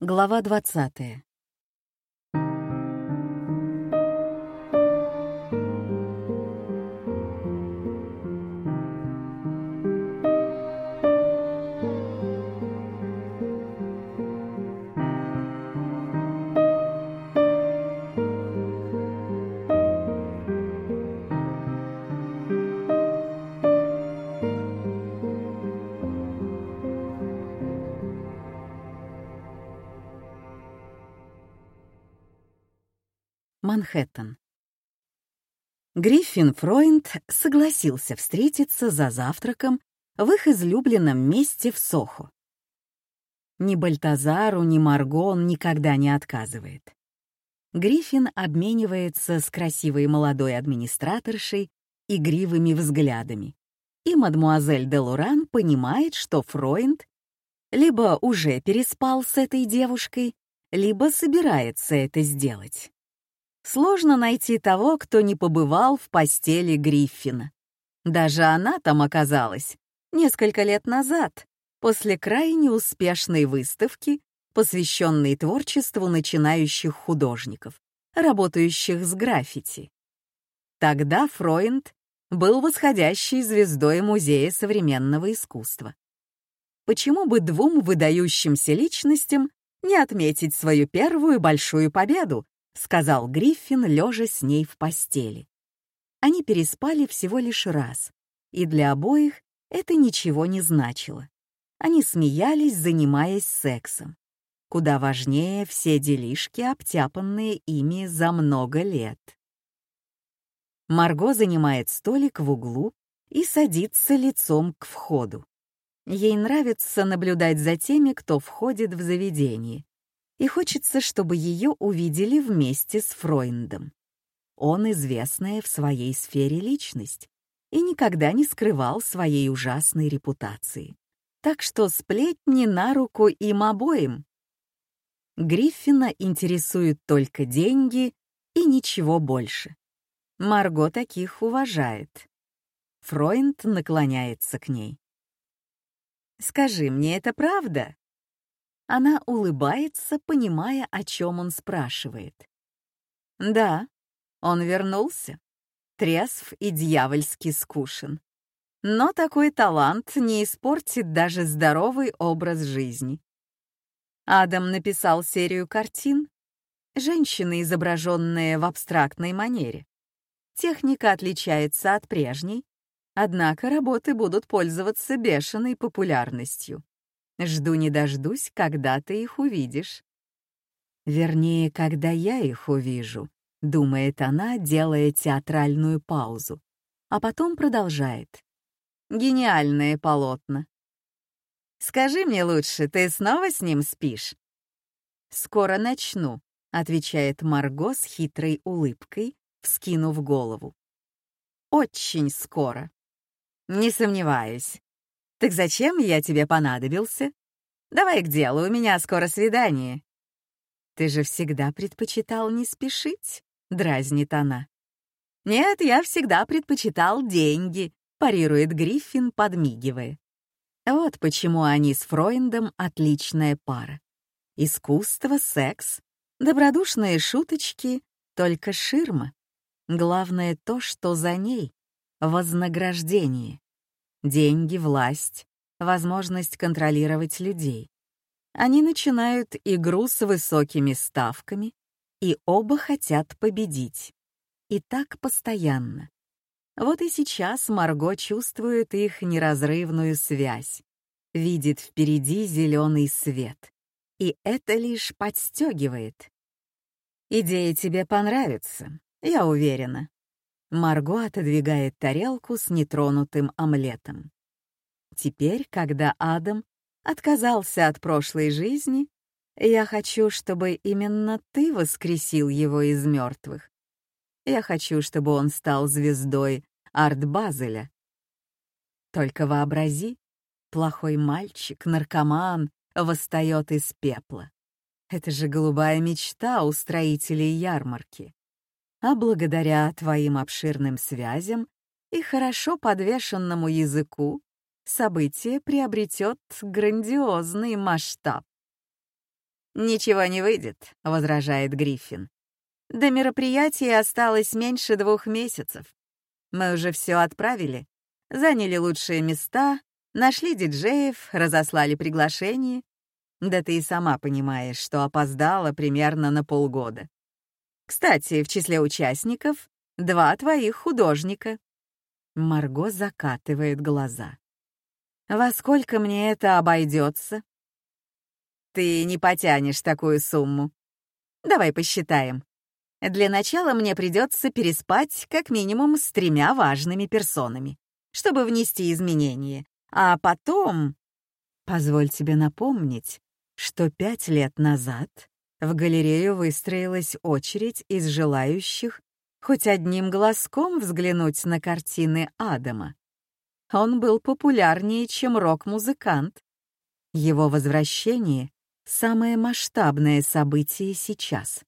Глава 20. Манхэттен. Гриффин Фройнд согласился встретиться за завтраком в их излюбленном месте в Сохо. Ни Бальтазару, ни Марго он никогда не отказывает. Гриффин обменивается с красивой молодой администраторшей игривыми взглядами, и мадмуазель де Луран понимает, что Фройнд либо уже переспал с этой девушкой, либо собирается это сделать. Сложно найти того, кто не побывал в постели Гриффина. Даже она там оказалась несколько лет назад, после крайне успешной выставки, посвященной творчеству начинающих художников, работающих с граффити. Тогда Фройнд был восходящей звездой Музея современного искусства. Почему бы двум выдающимся личностям не отметить свою первую большую победу — сказал Гриффин, лежа с ней в постели. Они переспали всего лишь раз, и для обоих это ничего не значило. Они смеялись, занимаясь сексом. Куда важнее все делишки, обтяпанные ими за много лет. Марго занимает столик в углу и садится лицом к входу. Ей нравится наблюдать за теми, кто входит в заведение, и хочется, чтобы ее увидели вместе с Фройндом. Он известная в своей сфере личность и никогда не скрывал своей ужасной репутации. Так что сплетни на руку им обоим. Гриффина интересуют только деньги и ничего больше. Марго таких уважает. Фройнд наклоняется к ней. «Скажи мне, это правда?» Она улыбается, понимая, о чем он спрашивает. Да, он вернулся. Трезв и дьявольски скушен. Но такой талант не испортит даже здоровый образ жизни. Адам написал серию картин. Женщины, изображенные в абстрактной манере. Техника отличается от прежней, однако работы будут пользоваться бешеной популярностью. Жду не дождусь, когда ты их увидишь. Вернее, когда я их увижу, думает она, делая театральную паузу, а потом продолжает. Гениальное полотно. Скажи мне лучше, ты снова с ним спишь? Скоро начну, отвечает Марго с хитрой улыбкой, вскинув голову. Очень скоро. Не сомневаюсь. Так зачем я тебе понадобился? Давай к делу, у меня скоро свидание. Ты же всегда предпочитал не спешить, дразнит она. Нет, я всегда предпочитал деньги, парирует Гриффин, подмигивая. Вот почему они с Фройндом отличная пара. Искусство, секс, добродушные шуточки, только ширма. Главное то, что за ней — вознаграждение деньги, власть, возможность контролировать людей. Они начинают игру с высокими ставками, и оба хотят победить. И так постоянно. Вот и сейчас Марго чувствует их неразрывную связь, видит впереди зеленый свет. И это лишь подстегивает. «Идея тебе понравится, я уверена», Марго отодвигает тарелку с нетронутым омлетом. Теперь, когда Адам отказался от прошлой жизни, я хочу, чтобы именно ты воскресил его из мертвых. Я хочу, чтобы он стал звездой арт-базеля. Только вообрази, плохой мальчик, наркоман, восстает из пепла. Это же голубая мечта у строителей ярмарки а благодаря твоим обширным связям и хорошо подвешенному языку событие приобретет грандиозный масштаб. «Ничего не выйдет», — возражает Гриффин. «До мероприятия осталось меньше двух месяцев. Мы уже все отправили, заняли лучшие места, нашли диджеев, разослали приглашения. Да ты и сама понимаешь, что опоздала примерно на полгода. Кстати, в числе участников два твоих художника». Марго закатывает глаза. «Во сколько мне это обойдется?» «Ты не потянешь такую сумму. Давай посчитаем. Для начала мне придется переспать как минимум с тремя важными персонами, чтобы внести изменения. А потом... Позволь тебе напомнить, что пять лет назад в галерею выстроилась очередь из желающих хоть одним глазком взглянуть на картины Адама. Он был популярнее, чем рок-музыкант. Его возвращение — самое масштабное событие сейчас.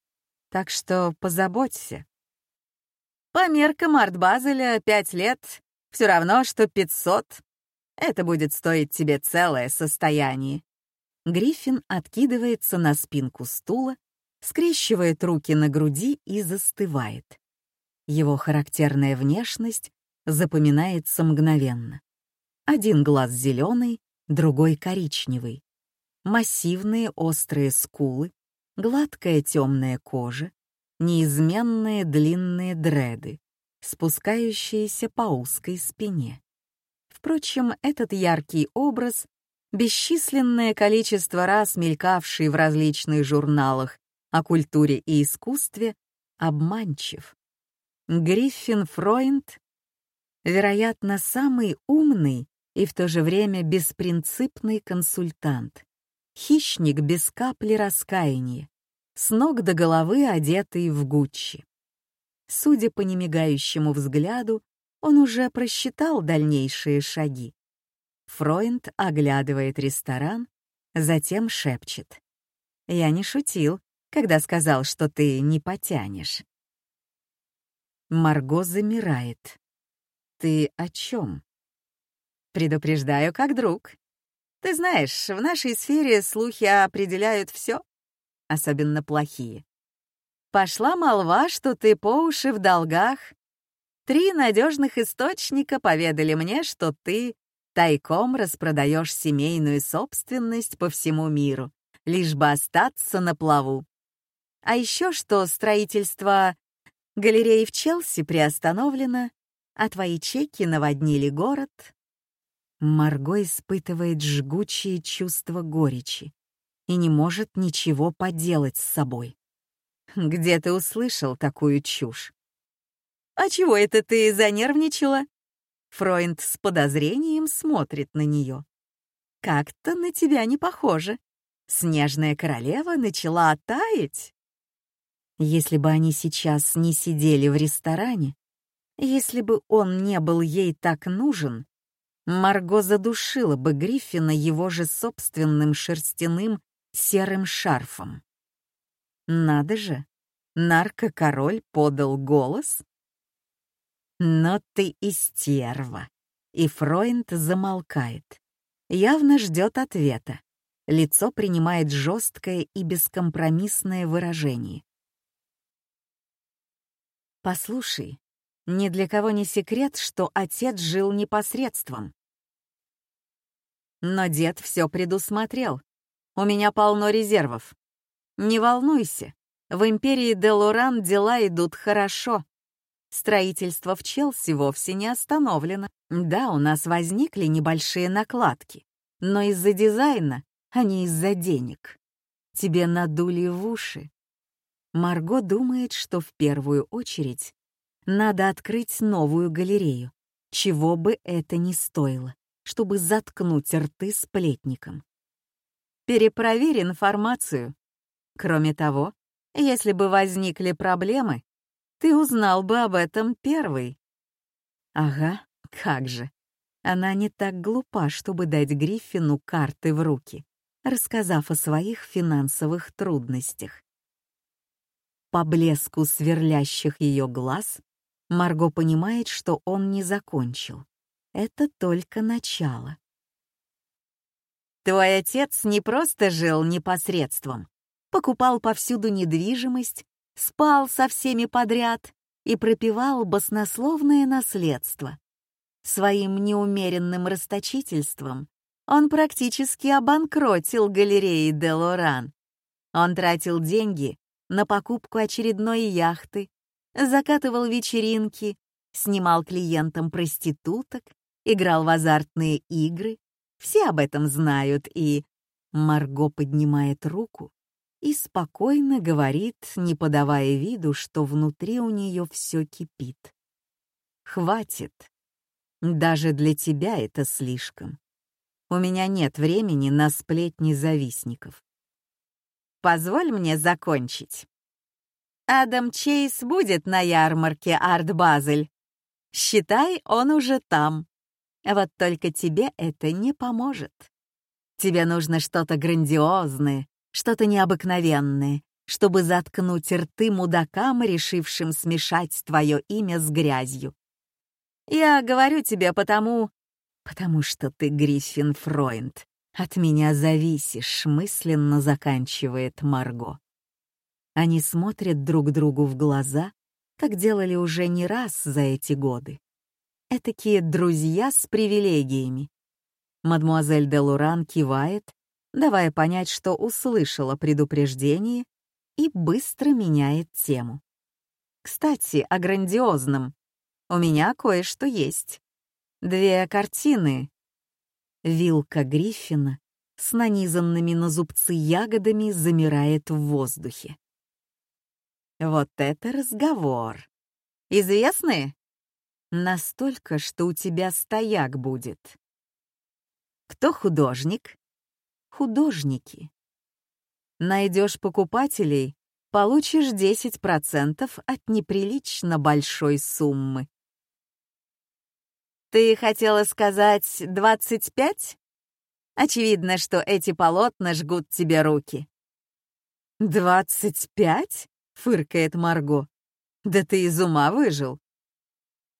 Так что позаботься. По меркам Арт-Базеля пять лет — все равно, что пятьсот. Это будет стоить тебе целое состояние. Гриффин откидывается на спинку стула, скрещивает руки на груди и застывает. Его характерная внешность запоминается мгновенно. Один глаз зеленый, другой коричневый. Массивные острые скулы, гладкая темная кожа, неизменные длинные дреды, спускающиеся по узкой спине. Впрочем, этот яркий образ, бесчисленное количество раз мелькавший в различных журналах о культуре и искусстве, обманчив. Гриффин Фройнд, вероятно, самый умный и в то же время беспринципный консультант, хищник без капли раскаяния, с ног до головы одетый в Гуччи. Судя по немигающему взгляду, он уже просчитал дальнейшие шаги. Фройнд оглядывает ресторан, затем шепчет. «Я не шутил, когда сказал, что ты не потянешь». Марго замирает. «Ты о чем?» «Предупреждаю как друг. Ты знаешь, в нашей сфере слухи определяют все особенно плохие. Пошла молва, что ты по уши в долгах. Три надежных источника поведали мне, что ты тайком распродаешь семейную собственность по всему миру, лишь бы остаться на плаву. А еще что строительство галереи в Челси приостановлено, а твои чеки наводнили город. Марго испытывает жгучие чувства горечи и не может ничего поделать с собой. Где ты услышал такую чушь? А чего это ты занервничала? Фройнд с подозрением смотрит на нее. Как-то на тебя не похоже. Снежная королева начала таять. Если бы они сейчас не сидели в ресторане, если бы он не был ей так нужен, Марго задушила бы Гриффина его же собственным шерстяным серым шарфом. Надо же, наркокороль подал голос. Но ты истерва. И Фройнд замолкает. Явно ждет ответа. Лицо принимает жесткое и бескомпромиссное выражение. Послушай, ни для кого не секрет, что отец жил непосредством. Но дед все предусмотрел. У меня полно резервов. Не волнуйся, в империи Делоран дела идут хорошо. Строительство в Челси вовсе не остановлено. Да, у нас возникли небольшие накладки, но из-за дизайна, а не из-за денег. Тебе надули в уши. Марго думает, что в первую очередь надо открыть новую галерею, чего бы это ни стоило, чтобы заткнуть рты сплетникам. Перепроверь информацию. Кроме того, если бы возникли проблемы, ты узнал бы об этом первый. Ага, как же. Она не так глупа, чтобы дать Гриффину карты в руки, рассказав о своих финансовых трудностях. По блеску сверлящих ее глаз Марго понимает, что он не закончил. Это только начало. Твой отец не просто жил непосредством. покупал повсюду недвижимость, спал со всеми подряд и пропивал баснословное наследство. Своим неумеренным расточительством он практически обанкротил галереи де Лоран. Он тратил деньги на покупку очередной яхты, закатывал вечеринки, снимал клиентам проституток, играл в азартные игры. Все об этом знают, и... Марго поднимает руку и спокойно говорит, не подавая виду, что внутри у нее все кипит. «Хватит. Даже для тебя это слишком. У меня нет времени на сплетни завистников. Позволь мне закончить. Адам Чейз будет на ярмарке Арт Базель. Считай, он уже там. Вот только тебе это не поможет. Тебе нужно что-то грандиозное, что-то необыкновенное, чтобы заткнуть рты мудакам, решившим смешать твое имя с грязью. Я говорю тебе потому, потому что ты Гриффин Фройнд. От меня зависишь, мысленно заканчивает Марго. Они смотрят друг другу в глаза, как делали уже не раз за эти годы. Этакие друзья с привилегиями. Мадмуазель де Луран кивает, давая понять, что услышала предупреждение, и быстро меняет тему. «Кстати, о грандиозном. У меня кое-что есть. Две картины. Вилка Гриффина с нанизанными на зубцы ягодами замирает в воздухе. Вот это разговор. Известные? Настолько, что у тебя стояк будет. Кто художник? Художники. Найдешь покупателей, получишь 10% от неприлично большой суммы. Ты хотела сказать двадцать пять? Очевидно, что эти полотна жгут тебе руки. «Двадцать пять?» — фыркает Марго. «Да ты из ума выжил».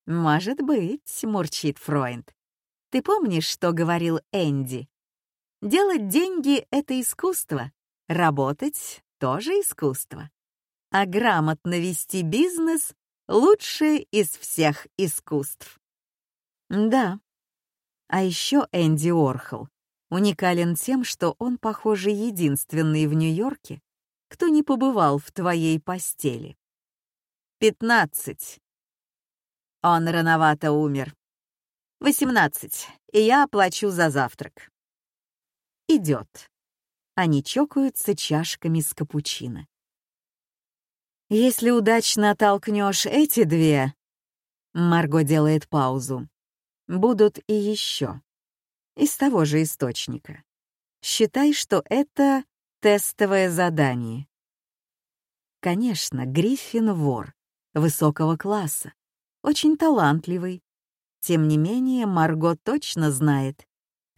«Может быть», — мурчит Фройнд. «Ты помнишь, что говорил Энди? Делать деньги — это искусство, работать — тоже искусство. А грамотно вести бизнес — лучшее из всех искусств». Да. А еще Энди Орхол уникален тем, что он, похоже, единственный в Нью-Йорке, кто не побывал в твоей постели. Пятнадцать. Он рановато умер. Восемнадцать, и я оплачу за завтрак. Идет. Они чокаются чашками с капучино. Если удачно толкнешь эти две... Марго делает паузу будут и еще. Из того же источника. Считай, что это тестовое задание. Конечно, Гриффин — вор, высокого класса, очень талантливый. Тем не менее, Марго точно знает,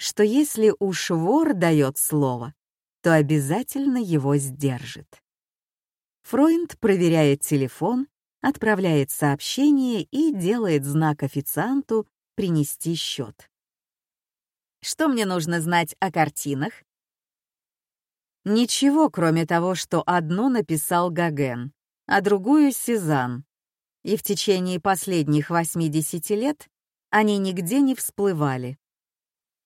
что если уж вор дает слово, то обязательно его сдержит. Фройнд проверяет телефон, отправляет сообщение и делает знак официанту принести счет. Что мне нужно знать о картинах? Ничего, кроме того, что одну написал Гоген, а другую — Сезанн. И в течение последних 80 лет они нигде не всплывали.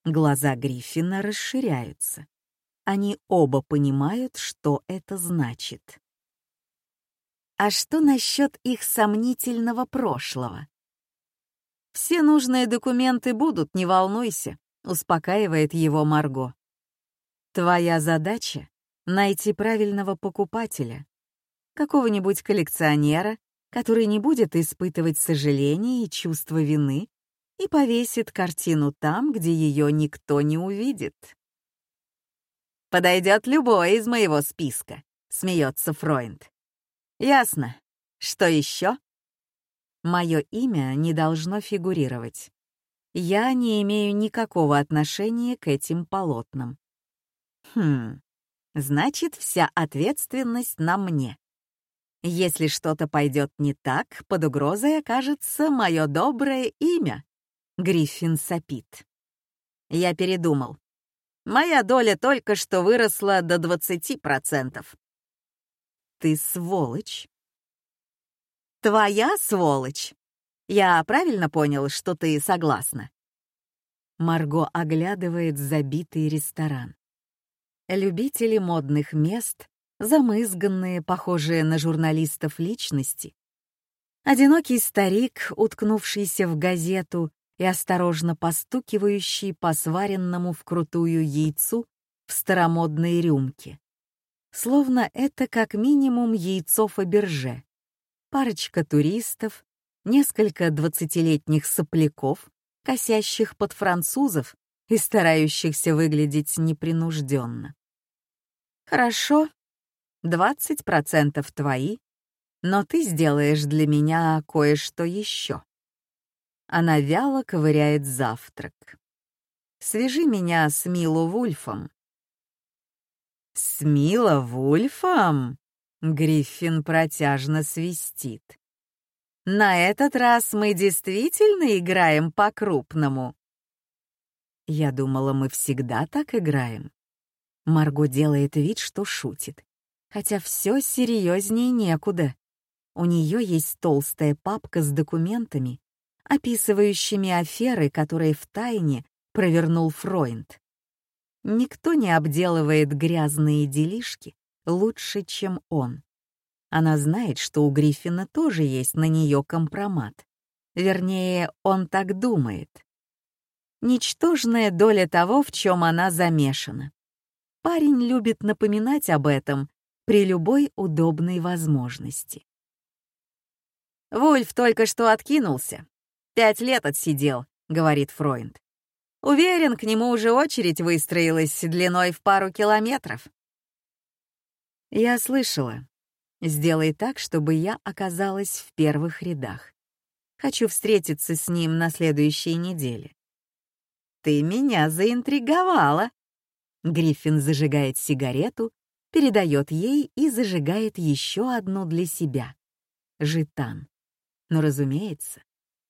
Глаза Гриффина расширяются. Они оба понимают, что это значит. А что насчет их сомнительного прошлого? «Все нужные документы будут, не волнуйся», — успокаивает его Марго. «Твоя задача — найти правильного покупателя, какого-нибудь коллекционера, который не будет испытывать сожаление и чувство вины и повесит картину там, где ее никто не увидит». «Подойдет любой из моего списка», — смеется Фройнд. «Ясно. Что еще?» Мое имя не должно фигурировать. Я не имею никакого отношения к этим полотнам. Хм, значит, вся ответственность на мне. Если что-то пойдет не так, под угрозой окажется мое доброе имя. Гриффин сопит. Я передумал. Моя доля только что выросла до 20%. ты сволочь». «Твоя сволочь! Я правильно понял, что ты согласна?» Марго оглядывает забитый ресторан. Любители модных мест, замызганные, похожие на журналистов личности. Одинокий старик, уткнувшийся в газету и осторожно постукивающий по сваренному вкрутую яйцу в старомодной рюмке. Словно это как минимум яйцо Фаберже. Парочка туристов, несколько двадцатилетних сопляков, косящих под французов и старающихся выглядеть непринужденно. Хорошо, 20% твои, но ты сделаешь для меня кое-что еще. Она вяло ковыряет завтрак. Свяжи меня с Мило Вульфом. С Мило Вульфом? Гриффин протяжно свистит. На этот раз мы действительно играем по-крупному. Я думала, мы всегда так играем. Марго делает вид, что шутит. Хотя все серьезнее некуда. У нее есть толстая папка с документами, описывающими аферы, которые в тайне провернул Фройнд. Никто не обделывает грязные делишки лучше, чем он. Она знает, что у Гриффина тоже есть на нее компромат. Вернее, он так думает. Ничтожная доля того, в чем она замешана. Парень любит напоминать об этом при любой удобной возможности. «Вульф только что откинулся. Пять лет отсидел», — говорит Фройнд. «Уверен, к нему уже очередь выстроилась длиной в пару километров». Я слышала. Сделай так, чтобы я оказалась в первых рядах. Хочу встретиться с ним на следующей неделе. Ты меня заинтриговала. Гриффин зажигает сигарету, передает ей и зажигает еще одну для себя. Житан. Но, разумеется,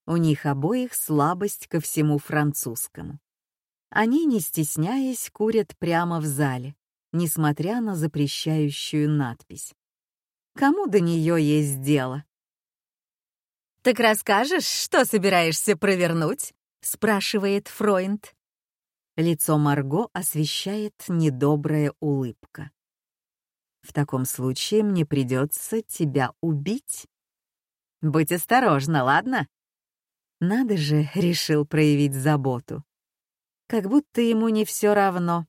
у них обоих слабость ко всему французскому. Они, не стесняясь, курят прямо в зале, несмотря на запрещающую надпись. Кому до нее есть дело? «Так расскажешь, что собираешься провернуть?» — спрашивает Фройнд. Лицо Марго освещает недобрая улыбка. «В таком случае мне придется тебя убить». Будь осторожна, ладно?» Надо же, решил проявить заботу. Как будто ему не все равно.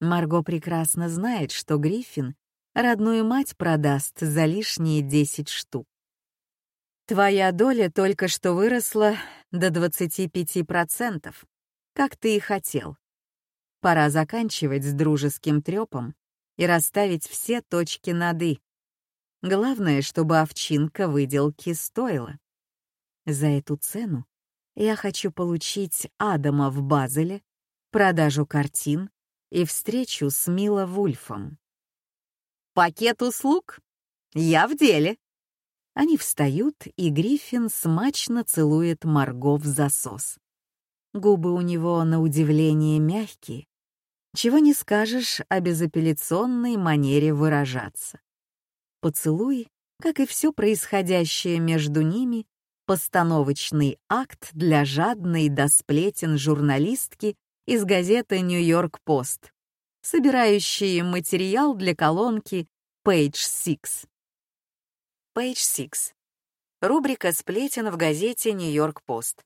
Марго прекрасно знает, что Гриффин родную мать продаст за лишние десять штук. Твоя доля только что выросла до 25%, как ты и хотел. Пора заканчивать с дружеским трёпом и расставить все точки над «и». Главное, чтобы овчинка выделки стоила. За эту цену я хочу получить Адама в Базеле, продажу картин и встречу с Мила Вульфом. «Пакет услуг? Я в деле!» Они встают, и Гриффин смачно целует Марго в засос. Губы у него, на удивление, мягкие. Чего не скажешь о безапелляционной манере выражаться. Поцелуй, как и все происходящее между ними, постановочный акт для жадной до сплетен журналистки из газеты «Нью-Йорк-Пост», собирающей материал для колонки Page Six. Page Six. Рубрика сплетен в газете «Нью-Йорк-Пост».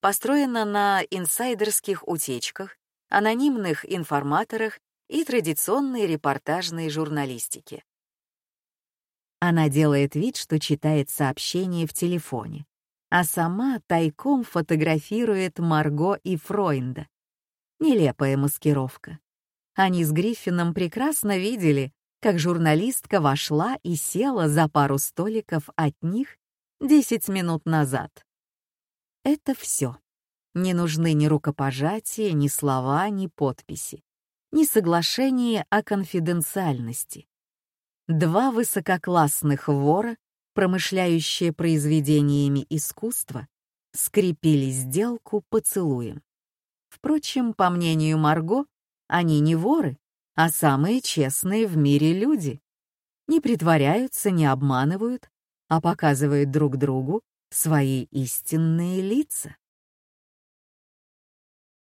Построена на инсайдерских утечках, анонимных информаторах и традиционной репортажной журналистике. Она делает вид, что читает сообщение в телефоне, а сама тайком фотографирует Марго и Фройнда. Нелепая маскировка. Они с Гриффином прекрасно видели, как журналистка вошла и села за пару столиков от них 10 минут назад. Это все. Не нужны ни рукопожатия, ни слова, ни подписи, ни соглашения о конфиденциальности. Два высококлассных вора, промышляющие произведениями искусства, скрепили сделку поцелуем. Впрочем, по мнению Марго, они не воры, а самые честные в мире люди. не притворяются, не обманывают, а показывают друг другу свои истинные лица.